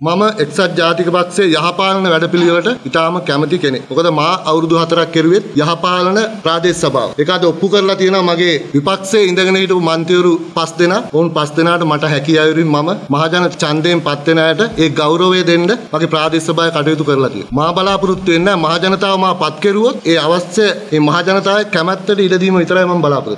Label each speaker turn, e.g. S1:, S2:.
S1: මම එක්සත් ජාතික පක්ෂයේ යහපාලන වැඩපිළිවෙලට ඉතාම කැමති කෙනෙක්. මොකද මා අවුරුදු 4ක් කෙරුවෙත් යහපාලන ප්‍රාදේශ සභාව. ඒක අද ඔප්පු කරලා තියෙනවා මගේ විපක්ෂයේ ඉඳගෙන හිටපු මන්ත්‍රීවරු පස් දෙනා. ඔවුන් පස් දෙනාට මට හැකි අයුරින් මම මහජන ඡන්දයෙන් පත් වෙන අයට ඒ ගෞරවය දෙන්න මගේ ප්‍රාදේශ සභාවේ කටයුතු කරලා තියෙනවා. මා බලාපොරොත්තු වෙන්නේ මහජනතාව මා පත් කෙරුවොත් ඒ අවශ්‍ය මේ මහජනතාවගේ කැමැත්තට ඉඩ දීම විතරයි මම බලාපොරොත්තු